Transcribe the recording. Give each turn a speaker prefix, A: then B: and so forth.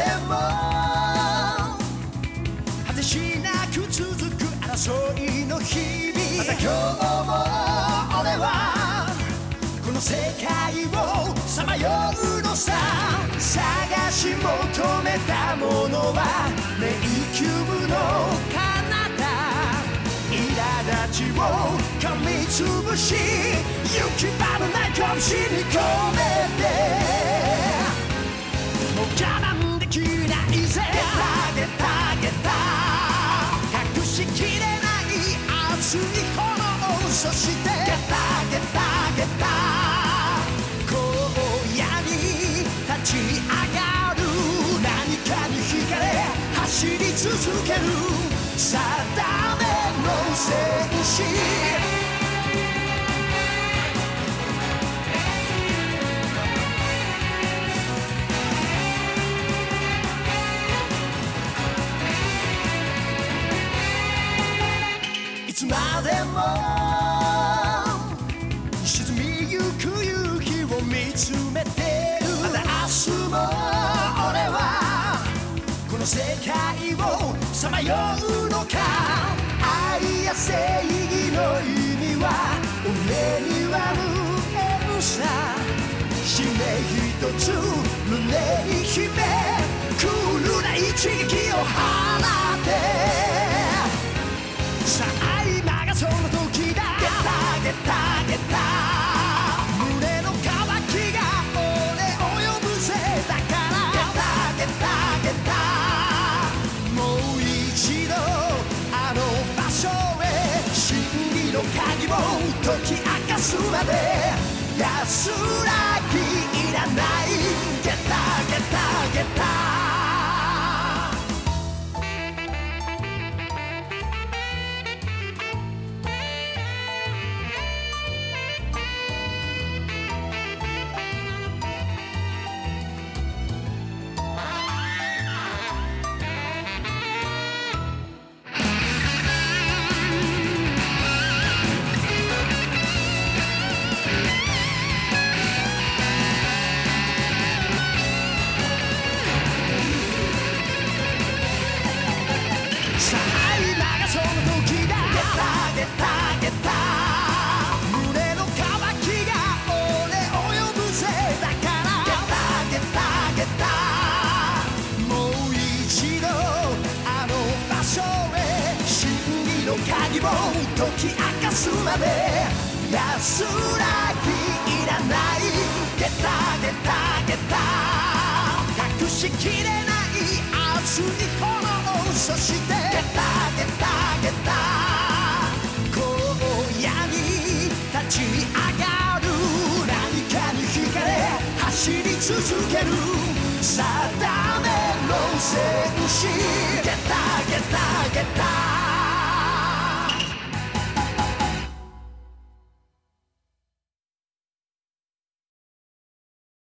A: でも果てしなく続く争いの日々また今日も俺はこの世界をさまようのさ探し求めたものは迷宮の彼方苛立ちを噛みつぶし行き場のない拳に込めてそしてゲタゲタゲタ。荒野に立ち上がる。何かに惹かれ走り続ける。定めの戦士。いつまでもの世界をさまようのか。愛や正義の意味は俺には無縁さ。使命一つ胸に秘めクールな一撃。時の鍵を解き明かすまで安らぎいらない解き明かすまで安らぎいらないゲタゲタゲタ隠しきれない熱い炎をそしてゲタゲタゲタ荒野に立ち上がる何かに惹かれ走り続ける定めの戦士ゲタゲタゲタ